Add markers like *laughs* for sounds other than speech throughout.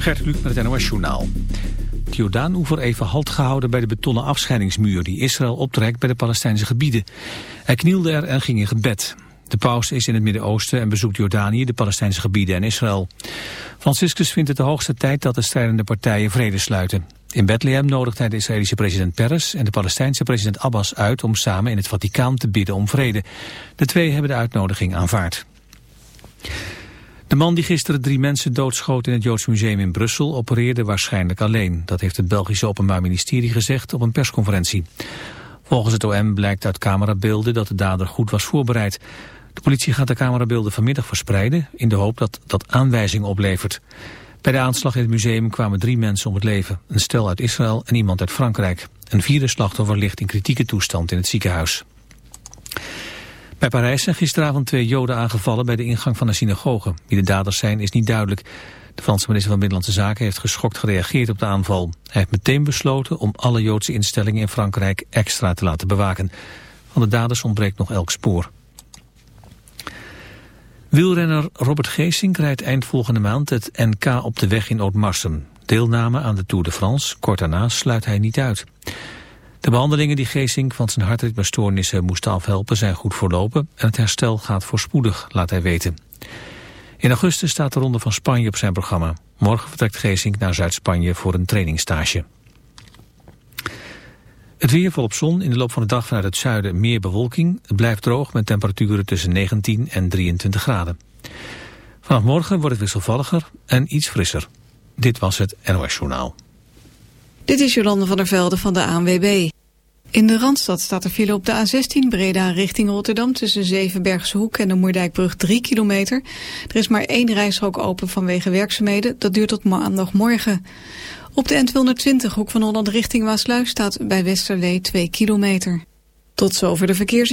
Gert Luc met het NOS Journaal. De Jordaan-oever even halt gehouden bij de betonnen afscheidingsmuur... die Israël optrekt bij de Palestijnse gebieden. Hij knielde er en ging in gebed. De paus is in het Midden-Oosten en bezoekt Jordanië, de Palestijnse gebieden en Israël. Franciscus vindt het de hoogste tijd dat de strijdende partijen vrede sluiten. In Bethlehem nodigt hij de Israëlische president Peres en de Palestijnse president Abbas uit... om samen in het Vaticaan te bidden om vrede. De twee hebben de uitnodiging aanvaard. De man die gisteren drie mensen doodschoot in het Joods Museum in Brussel opereerde waarschijnlijk alleen. Dat heeft het Belgische Openbaar Ministerie gezegd op een persconferentie. Volgens het OM blijkt uit camerabeelden dat de dader goed was voorbereid. De politie gaat de camerabeelden vanmiddag verspreiden in de hoop dat dat aanwijzing oplevert. Bij de aanslag in het museum kwamen drie mensen om het leven. Een stel uit Israël en iemand uit Frankrijk. Een vierde slachtoffer ligt in kritieke toestand in het ziekenhuis. Bij Parijs zijn gisteravond twee Joden aangevallen bij de ingang van een synagoge. Wie de daders zijn is niet duidelijk. De Franse minister van Binnenlandse Zaken heeft geschokt gereageerd op de aanval. Hij heeft meteen besloten om alle Joodse instellingen in Frankrijk extra te laten bewaken. Van de daders ontbreekt nog elk spoor. Wielrenner Robert Geesink rijdt eind volgende maand het NK op de weg in Ootmarsum. Deelname aan de Tour de France, kort daarna, sluit hij niet uit. De behandelingen die Geesink van zijn hartritmestoornissen moest afhelpen zijn goed verlopen en het herstel gaat voorspoedig, laat hij weten. In augustus staat de Ronde van Spanje op zijn programma. Morgen vertrekt Geesink naar Zuid-Spanje voor een trainingstage. Het weer volop zon, in de loop van de dag vanuit het zuiden meer bewolking. Het blijft droog met temperaturen tussen 19 en 23 graden. Vanaf morgen wordt het wisselvalliger en iets frisser. Dit was het NOS Journaal. Dit is Jolande van der Velde van de ANWB. In de Randstad staat er file op de A16 Breda richting Rotterdam... tussen Zevenbergse Hoek en de Moerdijkbrug 3 kilometer. Er is maar één rijstrook open vanwege werkzaamheden. Dat duurt tot maandagmorgen. Op de N220 Hoek van Holland richting Waasluis staat bij Westerlee 2 kilometer. Tot zover de verkeers...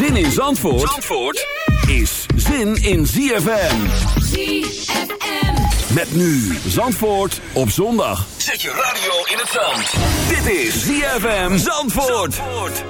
Zin in Zandvoort, Zandvoort is zin in ZFM. ZFM. Met nu Zandvoort op zondag. Zet je radio in het zand. Dit is ZFM Zandvoort. Zandvoort.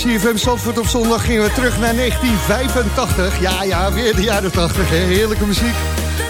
CFM Zandvoort op zondag gingen we terug naar 1985. Ja, ja, weer de jaren 80. Hè? Heerlijke muziek.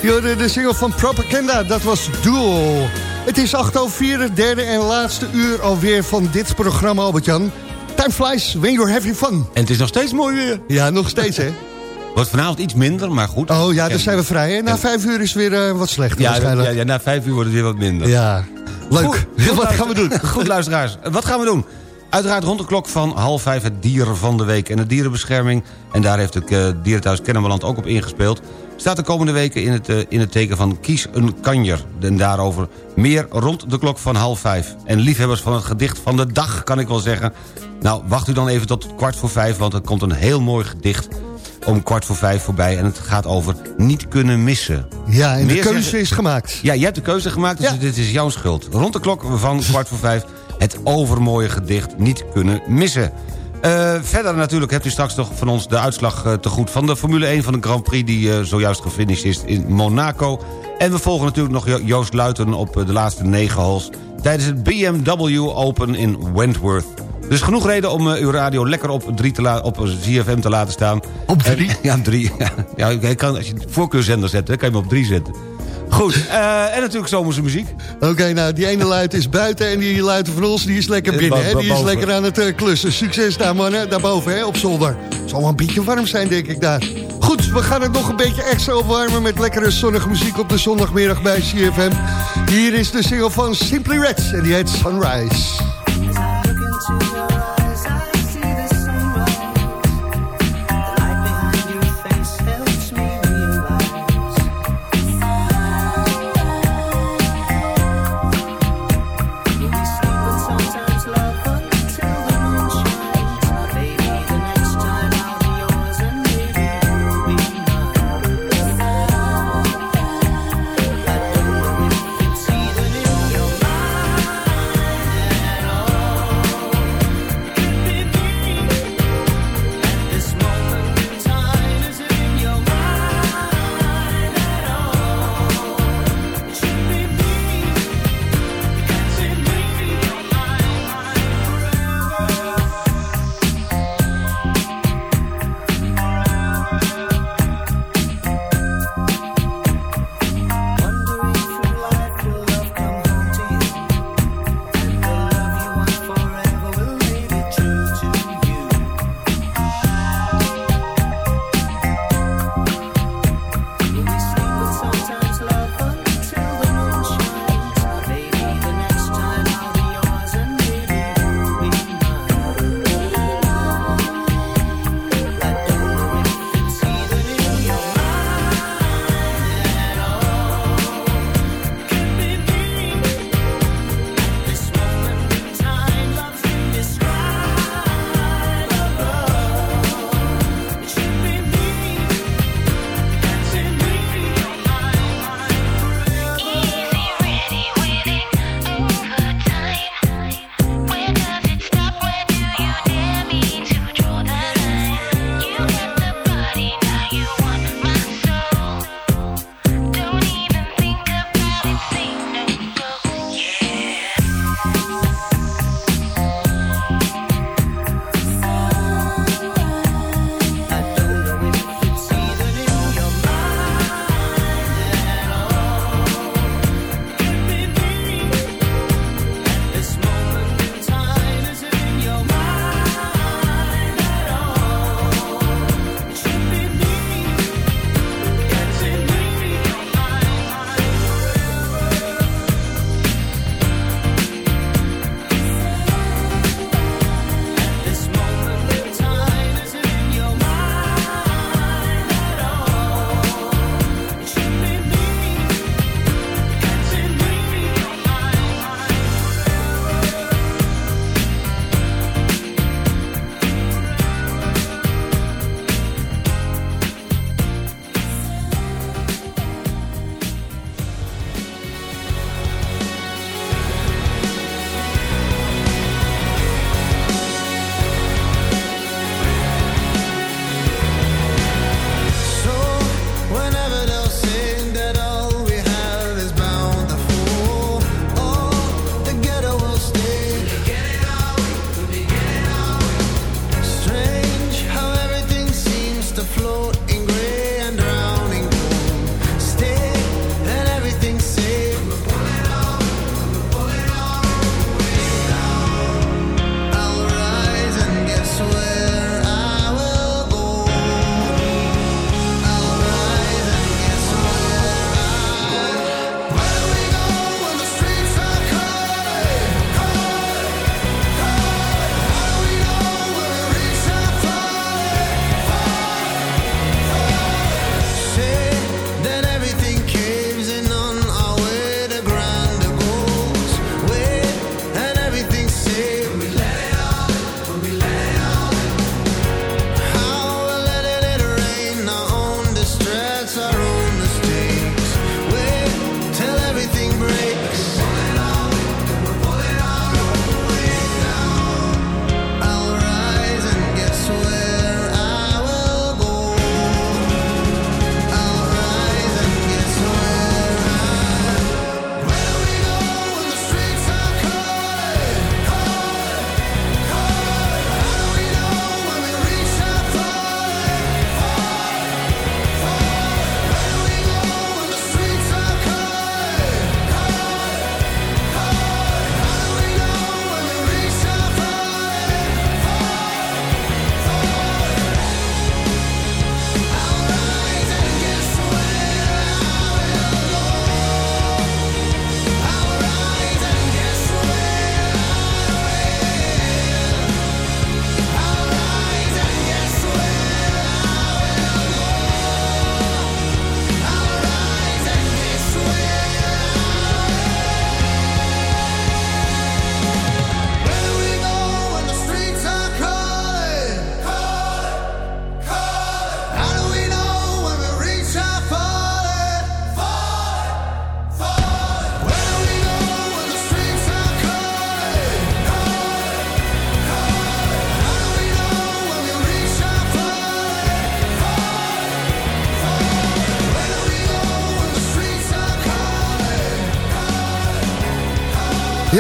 Je de single van Propaganda, dat was Duel. Het is 8 over 4, het derde en laatste uur alweer van dit programma, Albert-Jan. Time flies when you're having fun. En het is nog steeds mooi weer. Ja, nog steeds, hè? *laughs* Wordt vanavond iets minder, maar goed. Oh ja, dan zijn we vrij, hè? Na vijf uur is het weer uh, wat slechter ja, waarschijnlijk. Ja, ja, na vijf uur wordt het weer wat minder. Ja, leuk. Goed, goed *laughs* wat gaan we doen? Goed, luisteraars. Wat gaan we doen? Uiteraard rond de klok van half vijf het dier van de week. En de dierenbescherming, en daar heeft het uh, Dierenthuis Kennemerland ook op ingespeeld... staat de komende weken in het, uh, in het teken van kies een kanjer. En daarover meer rond de klok van half vijf. En liefhebbers van het gedicht van de dag, kan ik wel zeggen... nou, wacht u dan even tot kwart voor vijf, want er komt een heel mooi gedicht om kwart voor vijf voorbij. En het gaat over niet kunnen missen. Ja, en Meer de keuze zeggen- is gemaakt. Ja, jij hebt de keuze gemaakt, dus Ja. dit is jouw schuld. Rond de klok van kwart voor vijf het overmooie gedicht niet kunnen missen. Eh, verder natuurlijk hebt u straks nog van ons de uitslag eh, te goed... van de Formule 1 van de Grand Prix die eh, zojuist gefinished is in Monaco. En we volgen natuurlijk nog Jo- Joost Luiten op de laatste negen holes... tijdens het BMW Open in Wentworth. Dus genoeg reden om uw radio lekker op, drie te op ZFM te laten staan. Op drie? En- ja, drie. *laughs* Ja, ja, je kan, als je de voorkeurzender zet, kan je hem op drie zetten. Goed, eh, en natuurlijk zomerse muziek. Oké, nou, die ene luid is buiten en die luid van ons, die is lekker Eh, binnen. Hè? Die is lekker aan het eh, klussen. Succes daar, mannen. Daarboven, hè, op zolder. Het zal wel een beetje warm zijn, denk ik, daar. Goed, we gaan het nog een beetje extra opwarmen... met lekkere zonnige muziek op de zondagmiddag bij CFM. Hier is de single van Simply Red en die heet Sunrise.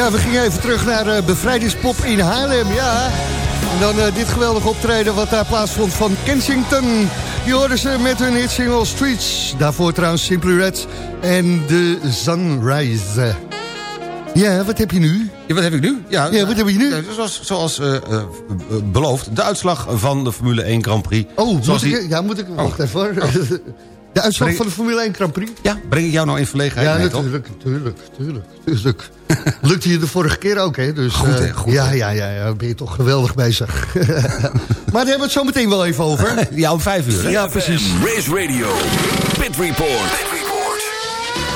Ja, we gingen even terug naar uh, Bevrijdingspop in Haarlem, ja. En dan uh, dit geweldige optreden wat daar plaatsvond van Kensington. Je hoorde ze met hun hitsingle Streets. Daarvoor trouwens Simply Red en The Sunrise. Ja, wat heb je nu? Ja, wat heb ik nu? Ja, ja wat heb je nu? Ja, zoals zoals uh, uh, beloofd, de uitslag van de Formule 1 Grand Prix. Oh, moet die... ik, ja, moet ik... Wacht even hoor. Oh. De uitslag Breng- van de Formule 1 Grand Prix? Ja, breng ik jou nou in verlegenheid? Ja, natuurlijk, natuurlijk, natuurlijk, natuurlijk. *laughs* Lukte je de vorige keer ook, hè? Dus, Goed, hè, eh, goed, ja, hè. ja, ja, ja, ben je toch geweldig bezig. *laughs* maar daar hebben we het zo meteen wel even over. *laughs* Ja, om vijf uur. hè? Ja, precies. Race Radio, Pit Report.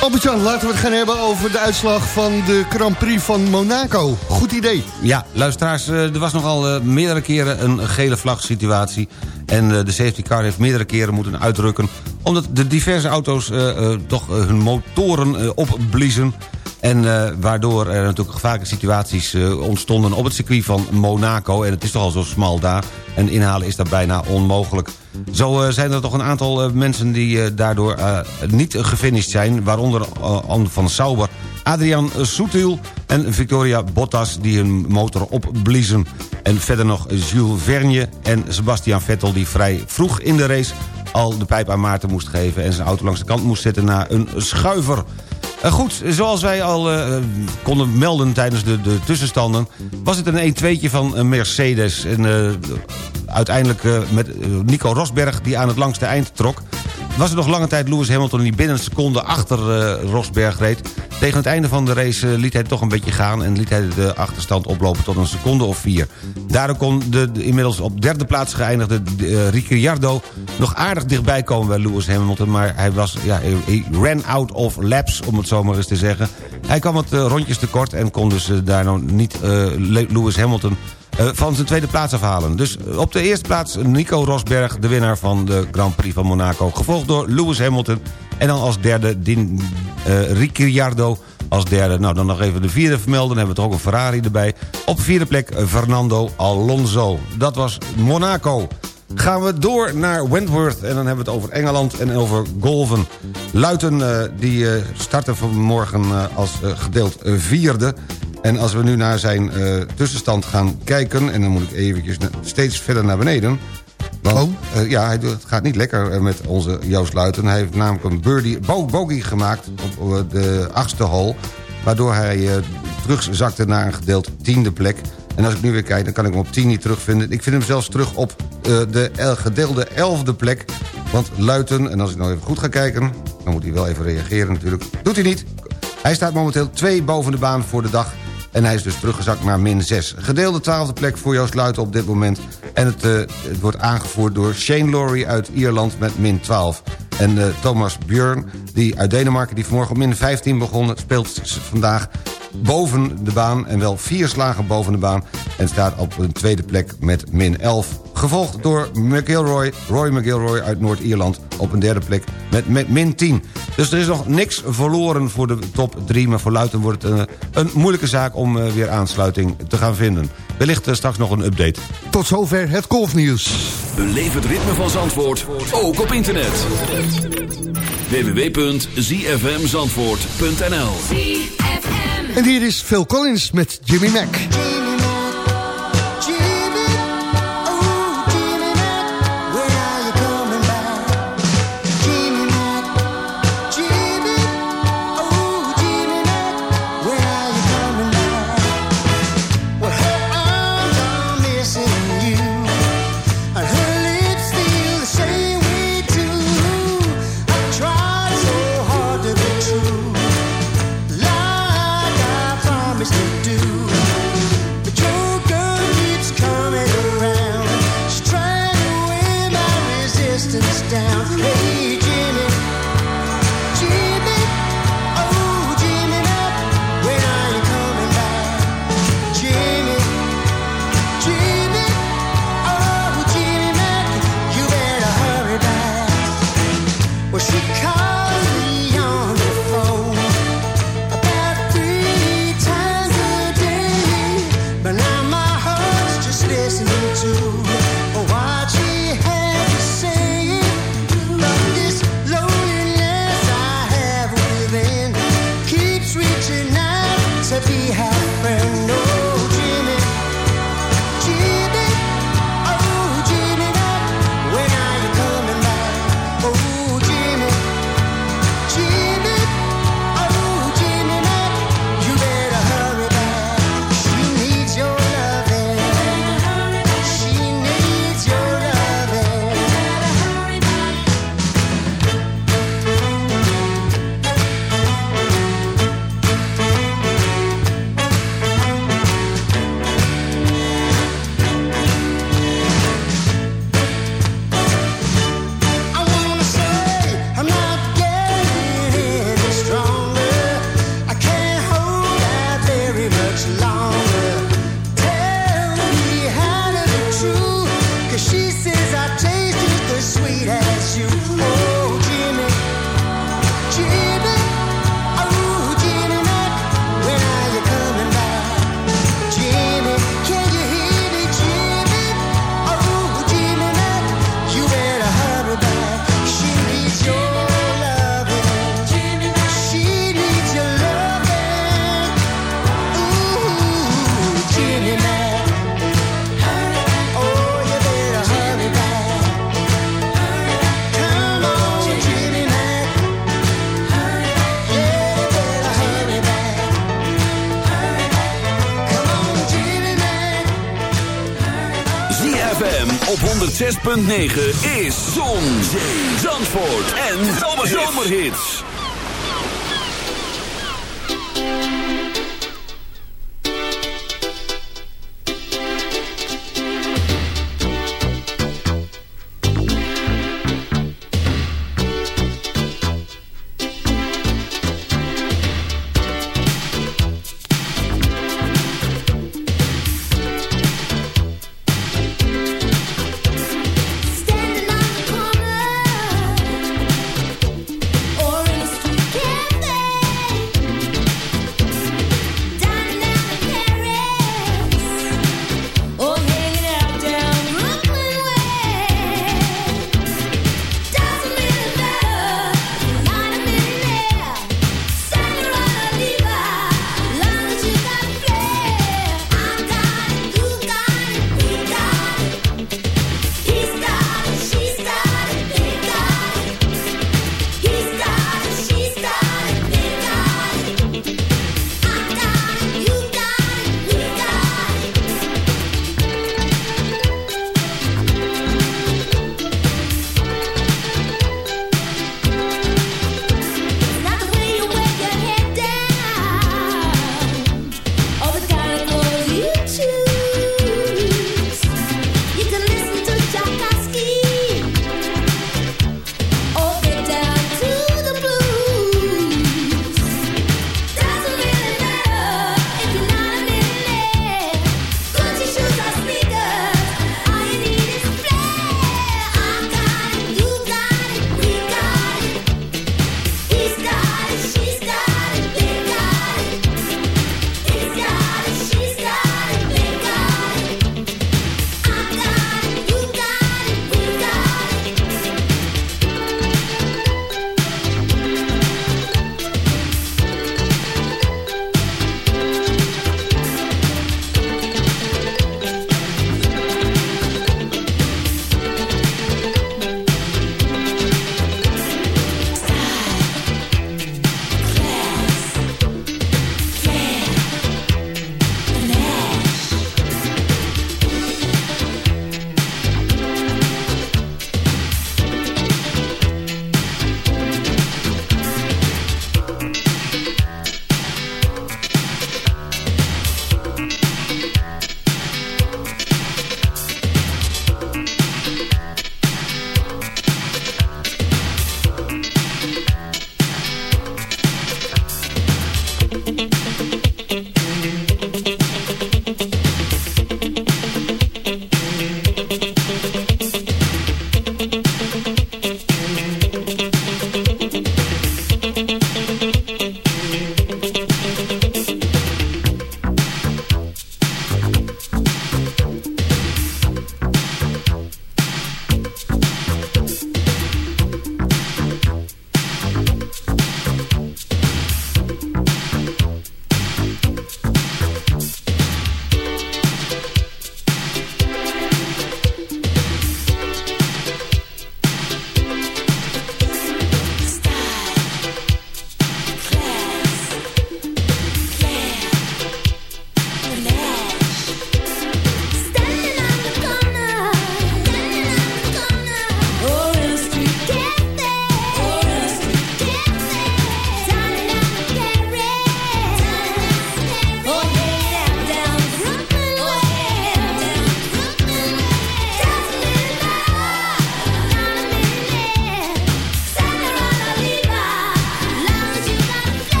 Albert-Jan, laten we het gaan hebben over de uitslag van de Grand Prix van Monaco. Goed idee. Ja, luisteraars, eh, er was nogal eh, meerdere keren een gele vlag situatie. En eh, de safety car heeft meerdere keren moeten uitdrukken... omdat de diverse auto's toch hun motoren opbliezen... En waardoor er natuurlijk gevaarlijke situaties ontstonden op het circuit van Monaco. En het is toch al zo smal daar. En inhalen is daar bijna onmogelijk. Zo zijn er toch een aantal mensen die daardoor niet gefinished zijn. Waaronder Anne van Sauber, Adrian Soetiel en Victoria Bottas... die hun motor opbliezen. En verder nog Jules Vergne en Sebastian Vettel... die vrij vroeg in de race al de pijp aan Maarten moest geven... en zijn auto langs de kant moest zetten na een schuiver. Eh, goed, zoals wij al eh, konden melden tijdens de, de tussenstanden... was het een 1-2'tje van eh, Mercedes. En uiteindelijk met Nico Rosberg die aan het langste eind trok... was er nog lange tijd Lewis Hamilton die binnen een seconde achter eh, Rosberg reed. Tegen het einde van de race eh, liet hij toch een beetje gaan... en liet hij de achterstand oplopen tot een seconde of vier. Daardoor kon de, de inmiddels op derde plaats geëindigde uh, Ricciardo... nog aardig dichtbij komen bij Lewis Hamilton... maar hij, was, ja, hij ran out of laps, om het zo maar eens te zeggen. Hij kwam wat rondjes tekort en kon dus daar nou niet Le- Lewis Hamilton... eh, van zijn tweede plaats afhalen. Dus eh, op de eerste plaats Nico Rosberg, de winnaar van de Grand Prix van Monaco. Gevolgd door Lewis Hamilton. En dan als derde Din, eh Ricciardo als derde. Nou, dan nog even de vierde vermelden. Dan hebben we toch ook een Ferrari erbij. Op vierde plek Fernando Alonso. Dat was Monaco. Gaan we door naar Wentworth. En dan hebben we het over Engeland en over golven. Luiten die eh, starten vanmorgen eh, als gedeeld vierde. En als we nu naar zijn eh, tussenstand gaan kijken... en dan moet ik eventjes steeds verder naar beneden... Want, eh, ja, het gaat niet lekker eh, met onze Joost Luiten. Hij heeft namelijk een birdie, bo bogey gemaakt op de achtste hole... waardoor hij terugzakte naar een gedeeld tiende plek. En als ik nu weer kijk, dan kan ik hem op 10 niet terugvinden. Ik vind hem zelfs terug op de el- gedeelde elfde plek. Want Luiten, en als ik nou even goed ga kijken... dan moet hij wel even reageren natuurlijk. Doet hij niet. Hij staat momenteel twee boven de baan voor de dag... En hij is dus teruggezakt naar min 6. Gedeelde twaalfde plek voor Joost Luiten op dit moment. En het, eh, het wordt aangevoerd door Shane Laurie uit Ierland met min 12. En eh, Thomas Björn, die uit Denemarken, die vanmorgen op min 15 begon... speelt vandaag boven de baan en wel vier slagen boven de baan... en staat op een tweede plek met min 11. Gevolgd door McIlroy, Roy McIlroy uit Noord-Ierland... op een derde plek met, met min 10. Dus er is nog niks verloren voor de top 3... maar voor Luiten wordt het een, een moeilijke zaak om eh, weer aansluiting te gaan vinden. Wellicht eh, straks nog een update. Tot zover het golfnieuws. Beleef het ritme van Zandvoort, ook op internet. www.zfmzandvoort.nl En hier is Phil Collins met Jimmy Mac. 106.9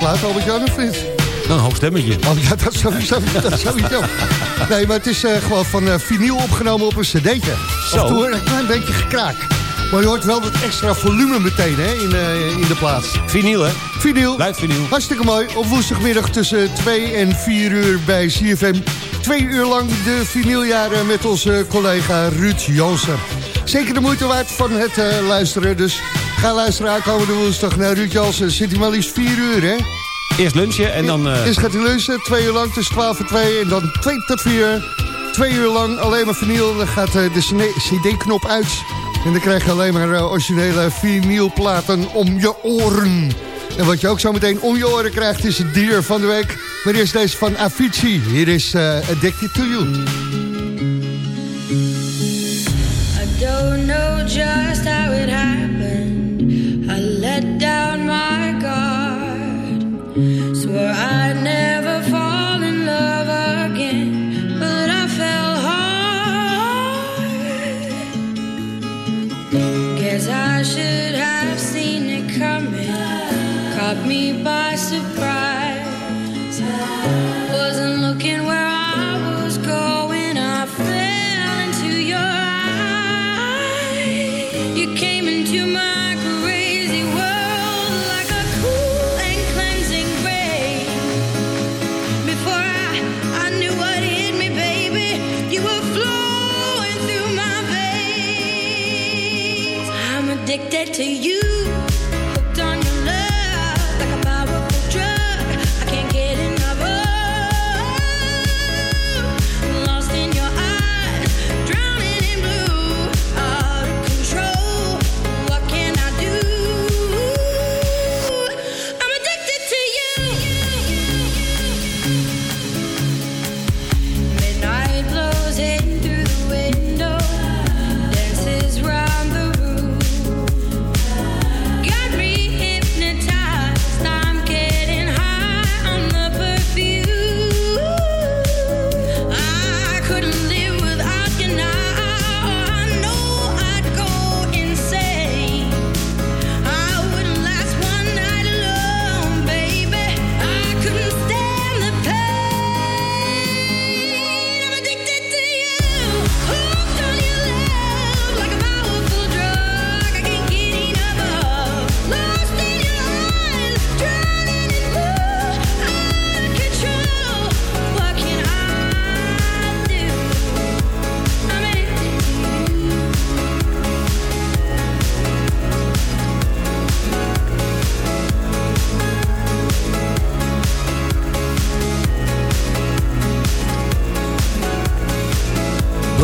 plaat, Albert-Jan, of niet? Een hoog stemmetje. Oh ja, dat sowieso. Dat sowieso. Nee, maar het is eh, gewoon van eh, vinyl opgenomen op een cd'tje. Zo. Af toe een klein beetje gekraak. Maar je hoort wel dat extra volume meteen hè, in, eh, in de plaats. Vinyl, hè? Vinyl. Blijft vinyl. Hartstikke mooi. Op woensdagmiddag tussen 2 en 4 uur bij CFM. Twee uur lang de vinyljaren met onze collega Ruud Jansen. Zeker de moeite waard van het luisteren. Dus ga luisteren aankomende woensdag naar Ruud Jansen. Zit hij maar liefst 4 uur, hè? Eerst lunchen en dan... eh, Eerst gaat hij lunchen, twee uur lang tussen 12 en 2. En dan 2 tot 4. Twee uur lang alleen maar vinyl. Dan gaat eh, de cd-knop uit. En dan krijg je alleen maar eh, originele vinylplaten om je oren. En wat je ook zo meteen om je oren krijgt is het dier van de week. Maar eerst deze van Avicii. Hier is eh, Addicted to You. I don't know just how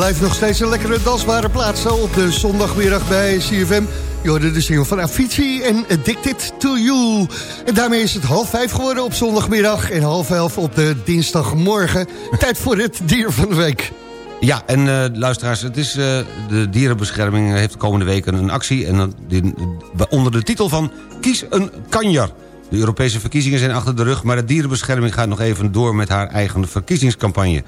Blijft nog steeds een lekkere dansbare plaats op de zondagmiddag bij CFM. Je hoorde de single van Avicii en Addicted to You. En daarmee is het half vijf geworden op zondagmiddag... en half elf op de dinsdagmorgen. *laughs* Tijd voor het dier van de week. Ja, en eh, luisteraars, het is, eh, de dierenbescherming heeft de komende weken een actie... en die- onder de titel van Kies een kanjer. De Europese verkiezingen zijn achter de rug... maar de dierenbescherming gaat nog even door met haar eigen verkiezingscampagne.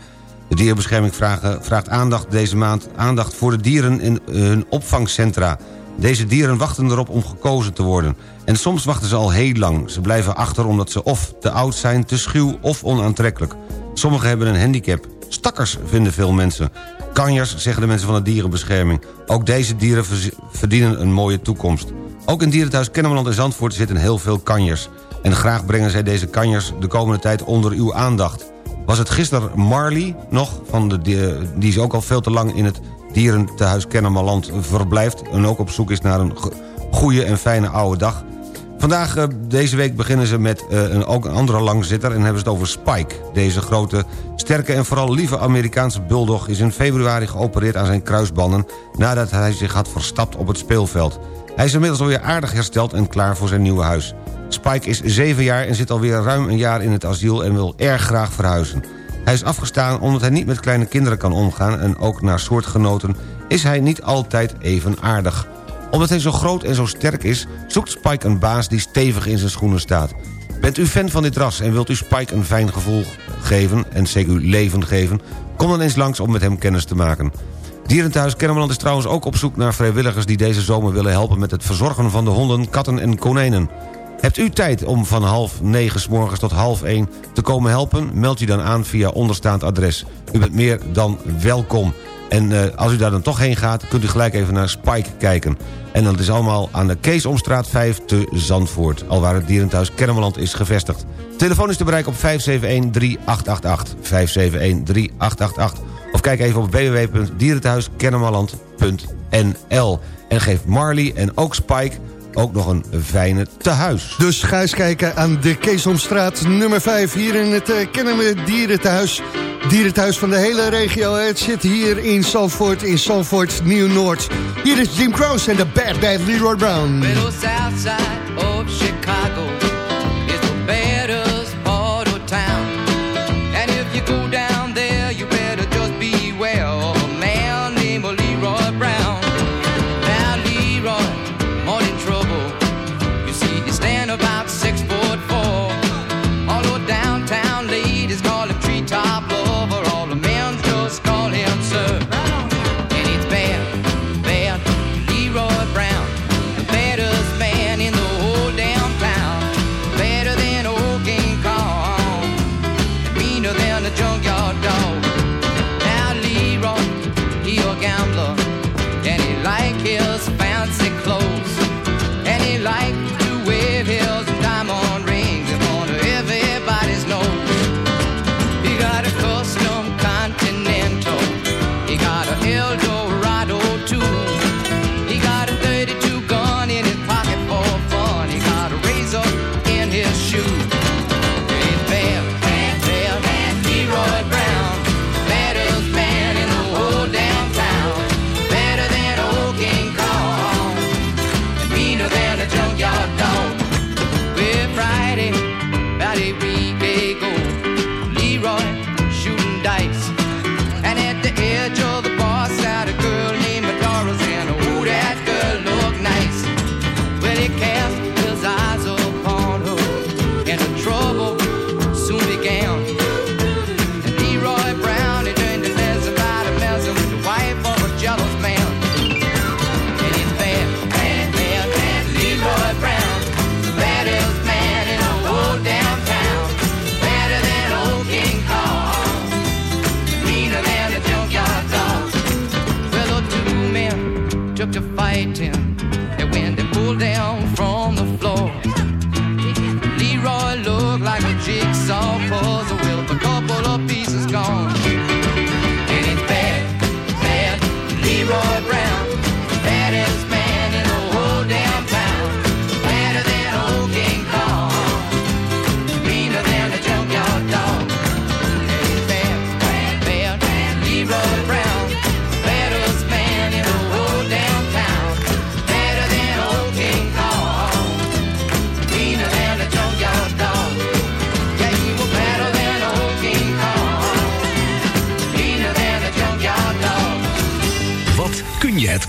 De dierenbescherming vraagt aandacht deze maand... aandacht voor de dieren in hun opvangcentra. Deze dieren wachten erop om gekozen te worden. En soms wachten ze al heel lang. Ze blijven achter omdat ze of te oud zijn, te schuw of onaantrekkelijk. Sommigen hebben een handicap. Stakkers, vinden veel mensen. Kanjers, zeggen de mensen van de dierenbescherming. Ook deze dieren verdienen een mooie toekomst. Ook in Dierenthuis Kennemerland en Zandvoort zitten heel veel kanjers. En graag brengen zij deze kanjers de komende tijd onder uw aandacht. Was het gisteren Marley nog, van de, die, is ook al veel te lang in het dierentehuis Kennemerland verblijft... en ook op zoek is naar een go- goede en fijne oude dag... Vandaag, eh, deze week, beginnen ze met eh, een, ook een andere langzitter... en hebben ze het over Spike. Deze grote, sterke en vooral lieve Amerikaanse bulldog... is in februari geopereerd aan zijn kruisbanden... nadat hij zich had verstapt op het speelveld. Hij is inmiddels alweer aardig hersteld en klaar voor zijn nieuwe huis. Spike is zeven jaar en zit alweer ruim een jaar in het asiel... en wil erg graag verhuizen. Hij is afgestaan omdat hij niet met kleine kinderen kan omgaan... en ook naar soortgenoten is hij niet altijd even aardig omdat hij zo groot en zo sterk is... zoekt Spike een baas die stevig in zijn schoenen staat. Bent u fan van dit ras en wilt u Spike een fijn gevoel geven... en zeker uw leven geven... kom dan eens langs om met hem kennis te maken. Dierenthuis Kennemerland is trouwens ook op zoek naar vrijwilligers... die deze zomer willen helpen met het verzorgen van de honden, katten en konijnen. Hebt u tijd om van half negen s morgens tot half één te komen helpen? Meld u dan aan via onderstaand adres. U bent meer dan welkom. En eh, als u daar dan toch heen gaat, kunt u gelijk even naar Spike kijken. En dat is allemaal aan de Keesomstraat 5 te Zandvoort. Alwaar het dierenthuis Kermeland is gevestigd. Telefoon is te bereiken op 571-3888. 571-3888. Of kijk even op www.dierenthuiskennemerland.nl. En geef Marley en ook Spike ook nog een fijne tehuis. Dus ga eens kijken aan de Keesomstraat nummer 5 hier in het eh, kennen we: Dierentehuis. Dierentehuis van de hele regio. Het zit hier in Salford, in Salford, Nieuw-Noord. Hier is Jim Crows en de Bad Bad Leroy Brown. Little Southside of Chicago.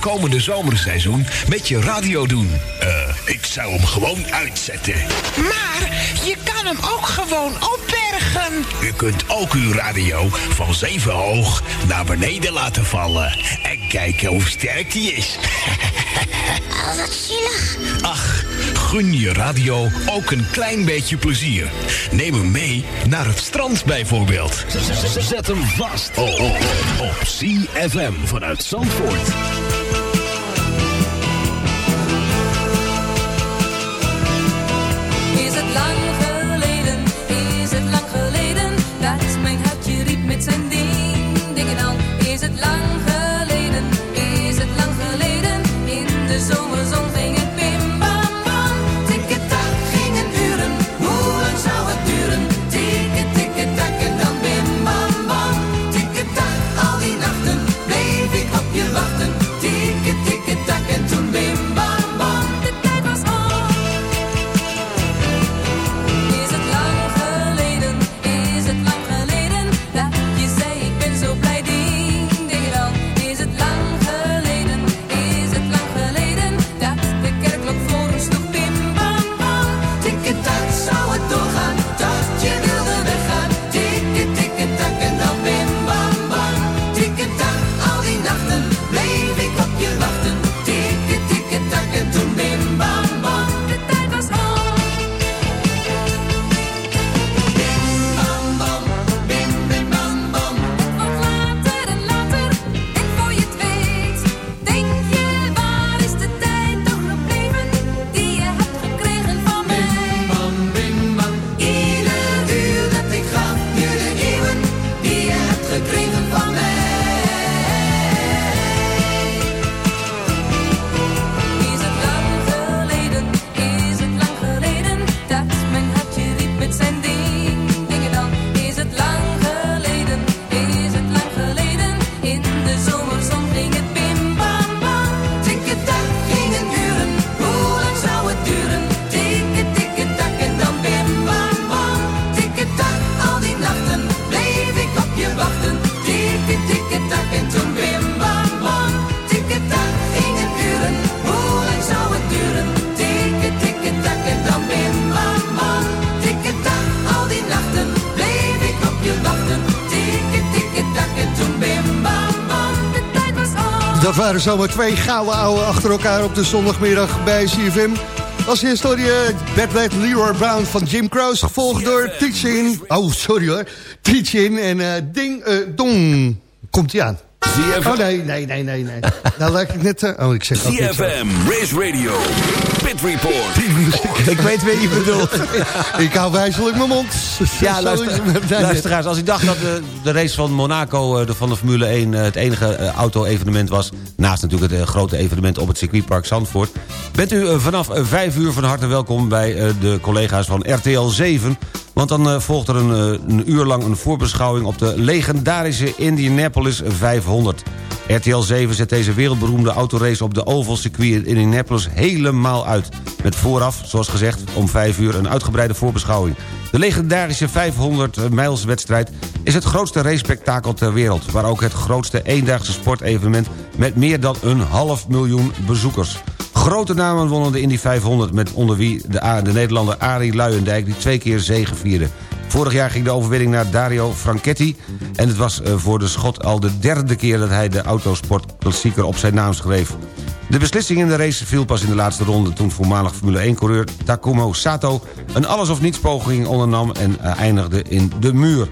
komende zomerseizoen met je radio doen? Eh, ik zou hem gewoon uitzetten. Maar je kan hem ook gewoon opbergen. U kunt ook uw radio van zeven hoog naar beneden laten vallen. En kijken hoe sterk die is. Oh, wat zielig. Ach, gun je radio ook een klein beetje plezier. Neem hem mee naar het strand bijvoorbeeld. Zet hem vast oh, oh, op, op CFM vanuit Zandvoort. Waren zomaar twee gouden ouwe achter elkaar op de zondagmiddag bij CFM. Als eerste hoor je Bad Bad Leroy Brown van Jim Croce, gevolgd door Teachin. Oh, sorry hoor. Teachin en eh, Ding eh, Dong. Komt ie aan. ZFM. Oh nee, nee, nee, nee, nee. nou lijkt ik net... eh, oh, ik zeg ook. CFM, Race Radio, Pit Report. *laughs* Ik weet wie je bedoelt. *laughs* ik hou wijzelijk mijn mond. Ja, luister, *laughs* luisteraars, als u dacht dat de, de race van Monaco eh, de, van de Formule 1 eh, het enige auto-evenement was... naast natuurlijk het eh, grote evenement op het circuitpark Zandvoort... bent u eh, vanaf eh, 5 uur van harte welkom bij eh, de collega's van RTL 7... Want dan eh, volgt er een, eh, een uur lang een voorbeschouwing op de legendarische Indianapolis 500. RTL 7 zet deze wereldberoemde autorace op de Oval Circuit in Indianapolis helemaal uit. Met vooraf, zoals gezegd, om 5 uur een uitgebreide voorbeschouwing. De legendarische 500 mijlswedstrijd is het grootste racespektakel ter wereld... waar ook het grootste eendaagse sportevenement met meer dan een half miljoen bezoekers. Grote namen wonnen de Indy 500... met onder wie de, Nederlander Arie Luijendijk... die twee keer zegevierde. Vorig jaar ging de overwinning naar Dario Franchetti... en het was eh, voor de Schot al de derde keer... dat hij de autosportklassieker op zijn naam schreef. De beslissing in de race viel pas in de laatste ronde... toen voormalig Formule 1-coureur Takumo Sato... een alles-of-niets poging ondernam en eh, eindigde in de muur.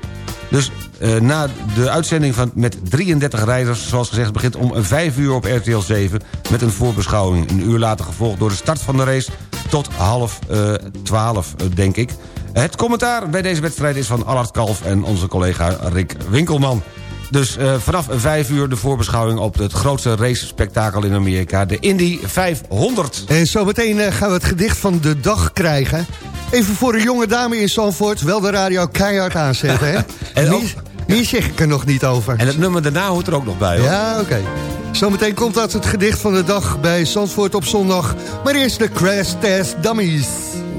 Dus eh, na de uitzending van, met 33 rijders, zoals gezegd... begint om 5 uur op RTL 7 met een voorbeschouwing. Een uur later gevolgd door de start van de race tot half eh 12, eh, denk ik. Het commentaar bij deze wedstrijd is van Allard Kalf en onze collega Rick Winkelman. Dus eh, vanaf 5 uur de voorbeschouwing op het grootste race-spektakel in Amerika... de Indy 500. En zometeen eh, gaan we het gedicht van de dag krijgen. Even voor een jonge dame in Zandvoort wel de radio keihard aanzetten. Hè? *laughs* En ook- meer zeg ik er nog niet over. En het nummer daarna hoort er ook nog bij, hoor. Ja, oké. Zometeen komt dat het gedicht van de dag bij Zandvoort op zondag. Maar eerst de Crash Test Dummies.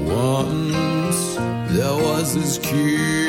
Once there was this who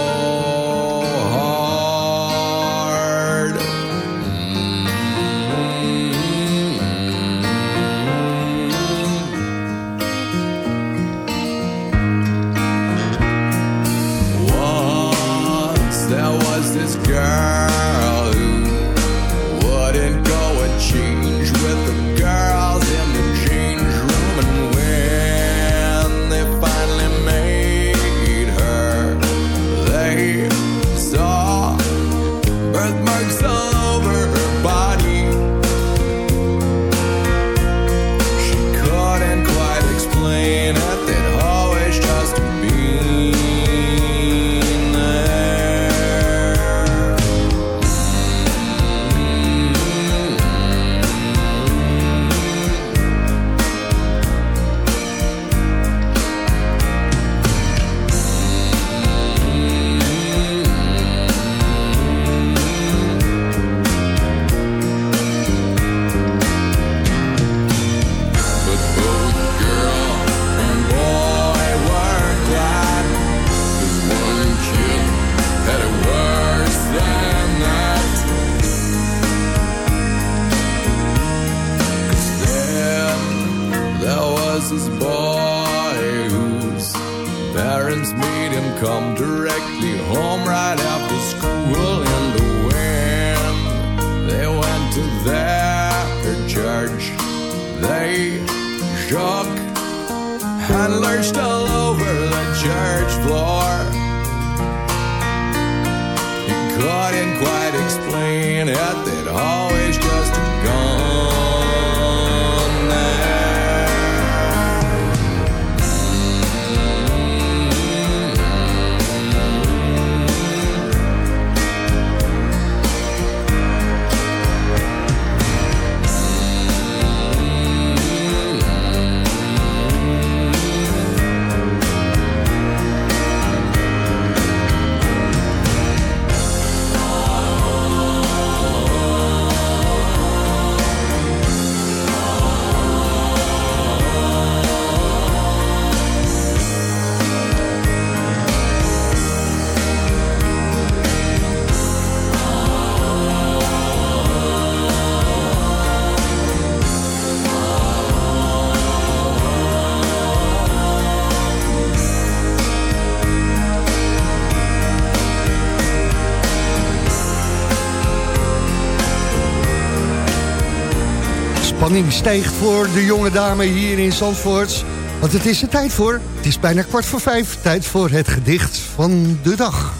Spanning stijgt voor de jonge dame hier in Zandvoort. Want het is er tijd voor. Het is bijna kwart voor vijf. Tijd voor het gedicht van de dag.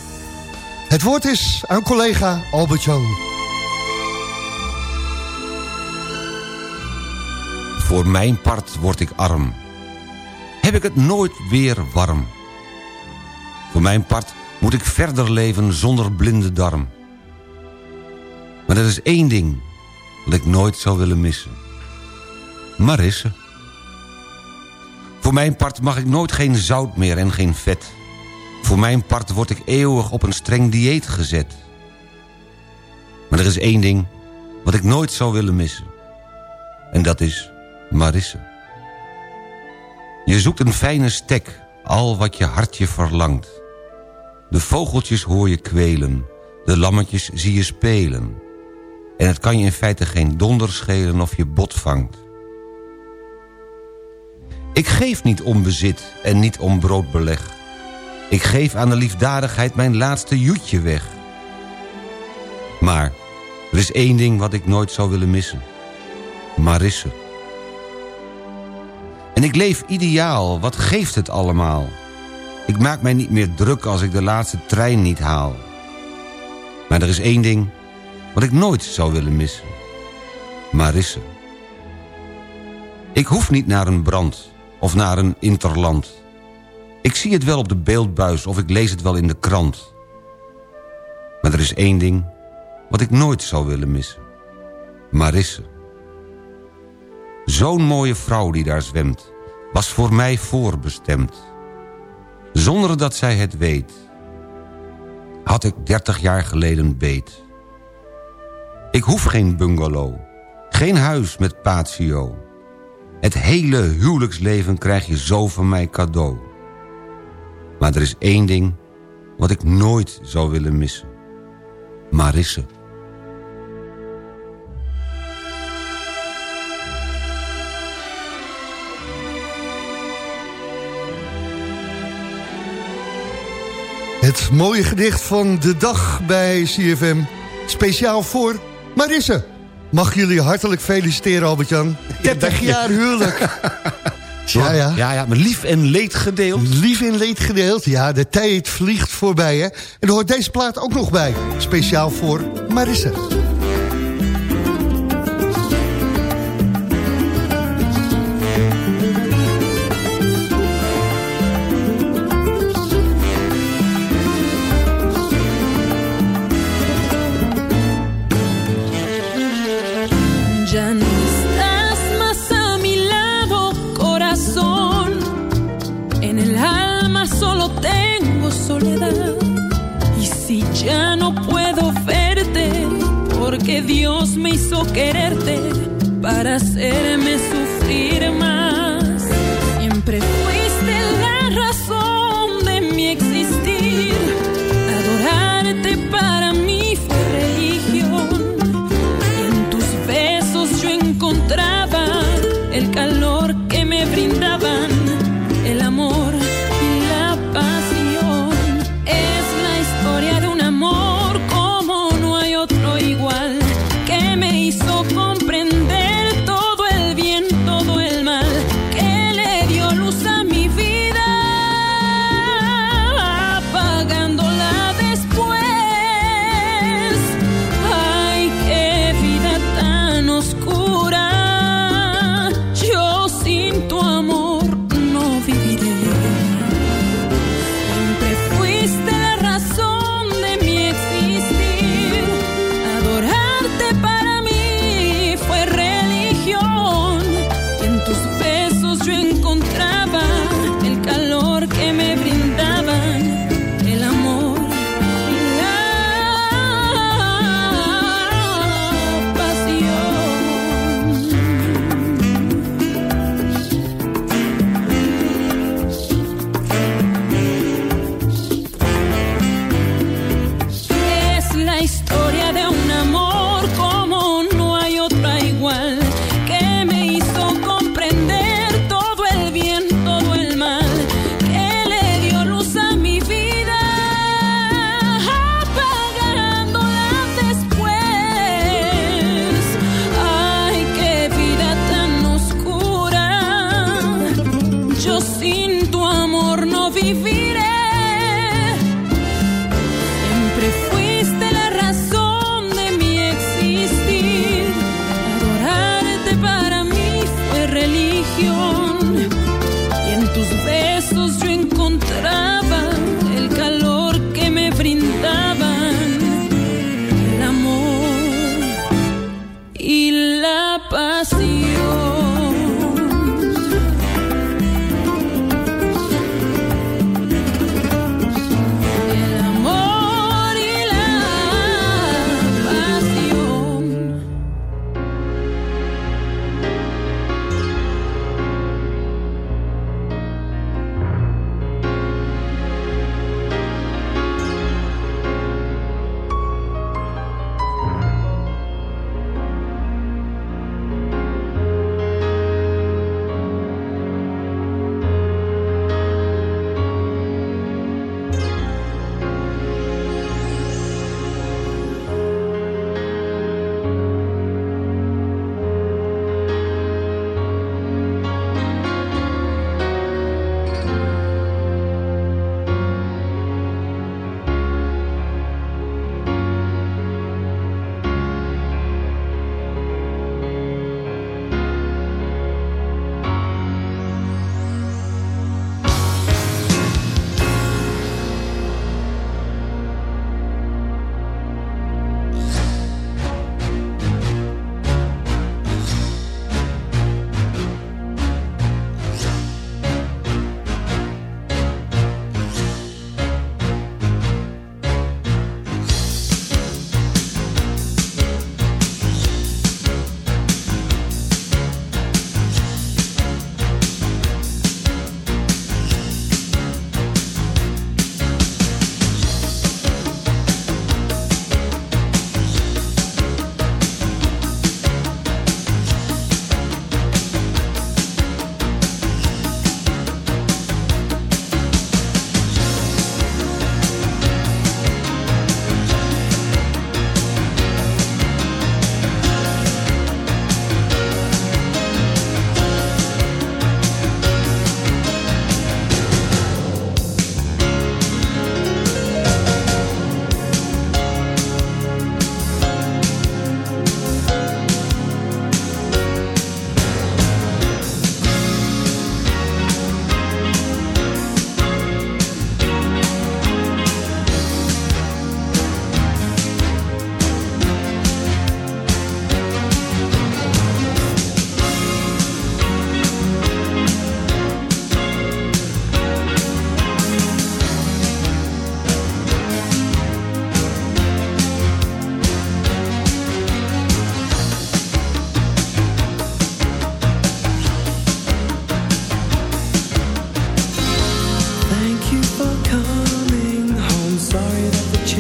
Het woord is aan collega Albert-Jan. Voor mijn part word ik arm. Heb ik het nooit weer warm. Voor mijn part moet ik verder leven zonder blinde darm. Maar er is één ding wat ik nooit zou willen missen. Marisse. Voor mijn part mag ik nooit geen zout meer en geen vet. Voor mijn part word ik eeuwig op een streng dieet gezet. Maar er is één ding wat ik nooit zou willen missen. En dat is Marisse. Je zoekt een fijne stek, al wat je hartje verlangt. De vogeltjes hoor je kwelen, de lammetjes zie je spelen. En het kan je in feite geen donder schelen of je bot vangt. Ik geef niet om bezit en niet om broodbeleg. Ik geef aan de liefdadigheid mijn laatste joetje weg. Maar er is één ding wat ik nooit zou willen missen. Marisse. En ik leef ideaal, wat geeft het allemaal? Ik maak mij niet meer druk als ik de laatste trein niet haal. Maar er is één ding wat ik nooit zou willen missen. Marisse. Ik hoef niet naar een brand of naar een interland. Ik zie het wel op de beeldbuis of ik lees het wel in de krant. Maar er is één ding wat ik nooit zou willen missen. Marisse. Zo'n mooie vrouw die daar zwemt, was voor mij voorbestemd. Zonder dat zij het weet, had ik dertig jaar geleden beet. Ik hoef geen bungalow, geen huis met patio. Het hele huwelijksleven krijg je zo van mij cadeau. Maar er is één ding wat ik nooit zou willen missen. Marisse. Het mooie gedicht van de dag bij CFM. Speciaal voor Marisse. Mag jullie hartelijk feliciteren, Albert-Jan. 30 jaar huwelijk. *laughs* Ja, ja. Ja, ja, maar lief en leed gedeeld. Lief en leed gedeeld. Ja, de tijd vliegt voorbij, hè. En er hoort deze plaat ook nog bij. Speciaal voor Marisse.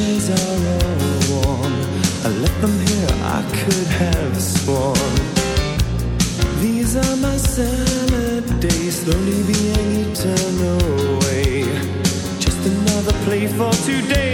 days are all warm I left them here, I could have sworn. These are my salad days Slowly being eaten away. Just another play for today.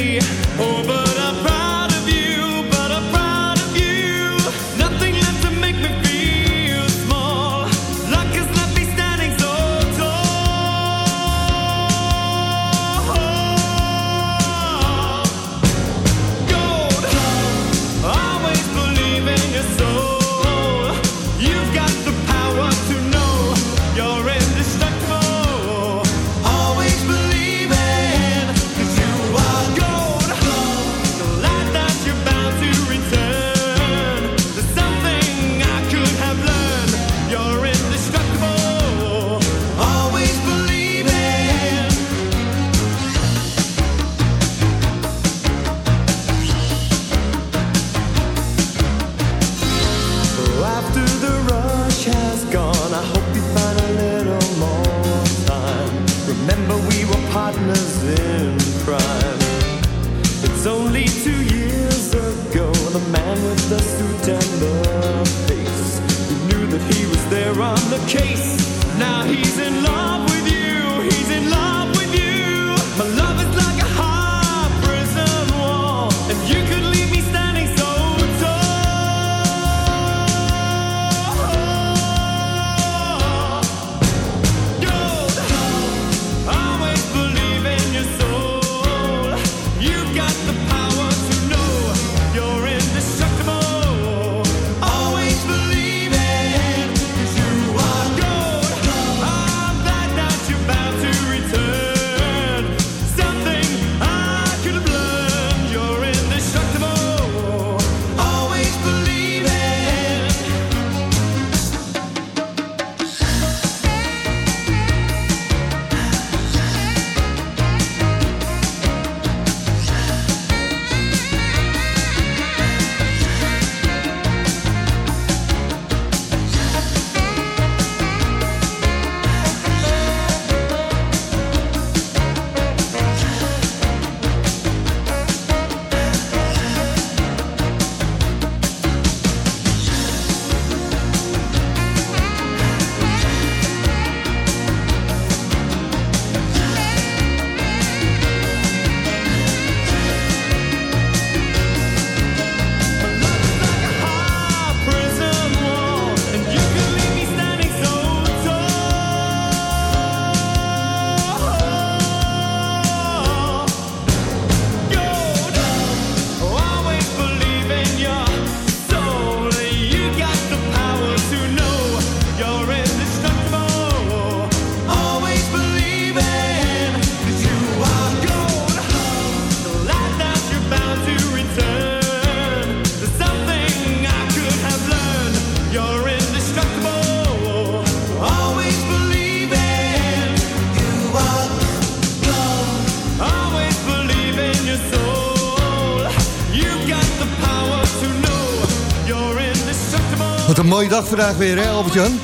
Mooie dag vandaag weer, hè Albert-Jan?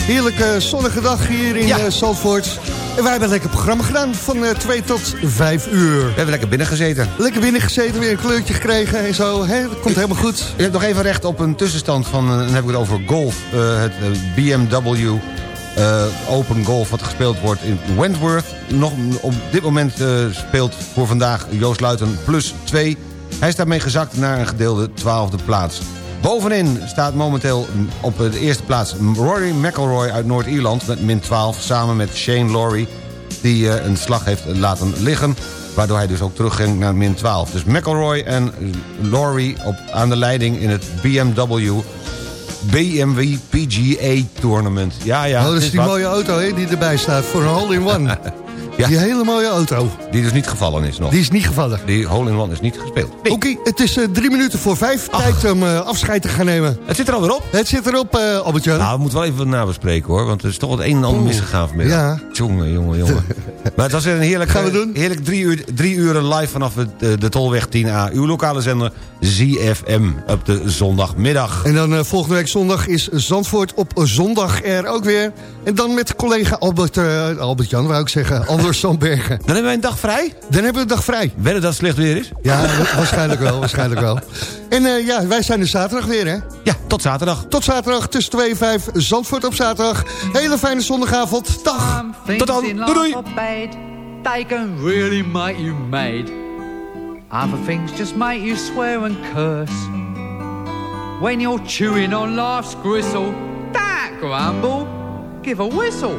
Heerlijke zonnige dag hier in ja. Zandvoort. En wij hebben een lekker programma gedaan van 2 tot 5 uur. We hebben lekker binnen gezeten. Lekker binnen gezeten, weer een kleurtje gekregen en zo. Hè? Dat komt helemaal goed. Je hebt nog even recht op een tussenstand van, eh, dan heb ik het over golf. eh, het eh, BMW eh, Open Golf wat gespeeld wordt in Wentworth. Nog op dit moment eh, speelt voor vandaag Joost Luiten plus 2. Hij is daarmee gezakt naar een gedeelde twaalfde plaats. Bovenin staat momenteel op de eerste plaats Rory McIlroy uit Noord-Ierland... met min 12 samen met Shane Lowry... die eh, een slag heeft laten liggen... waardoor hij dus ook terugging naar min 12. Dus McIlroy en Lowry op, aan de leiding in het BMW... BMW PGA Tournament. Ja, ja. oh, dat is die wat. mooie auto hè, die erbij staat voor een hole-in-one. *laughs* Die hele mooie auto. Die dus niet gevallen is nog. Die is niet gevallen. Die hole-in-one is niet gespeeld. Oké, het is eh, drie minuten voor vijf. Tijd om eh, afscheid te gaan nemen. Het zit er alweer op. Het zit erop, eh Albert-Jan. Nou, we moeten wel even wat nabespreken hoor. Want er is toch het een en ander misgegaan vanmiddag. Ja. Jongen, jongen, jongen. *laughs* maar het was weer een heerlijk, Gaan we doen? heerlijk drie, uur, drie uren live vanaf de, de, Tolweg 10A. Uw lokale zender ZFM op de zondagmiddag. En dan volgende week zondag is Zandvoort op zondag er ook weer. En dan met collega Albert, Albert-Jan, wou ik zeggen. Albert door Zandbergen. Dan hebben wij een dag vrij? Dan hebben we een dag vrij. Wedden dat het slecht weer is? Ja, wa- waarschijnlijk wel, waarschijnlijk wel. En eh, ja, wij zijn er zaterdag weer, hè? Ja, tot zaterdag. Tot zaterdag tussen 2 en 5, Zandvoort op zaterdag. Hele fijne zondagavond. Dag. Tot dan. Doei doei. they can really make you mad. Other things just make you swear and curse. When you're chewing on life's gristle, don't grumble, give a whistle.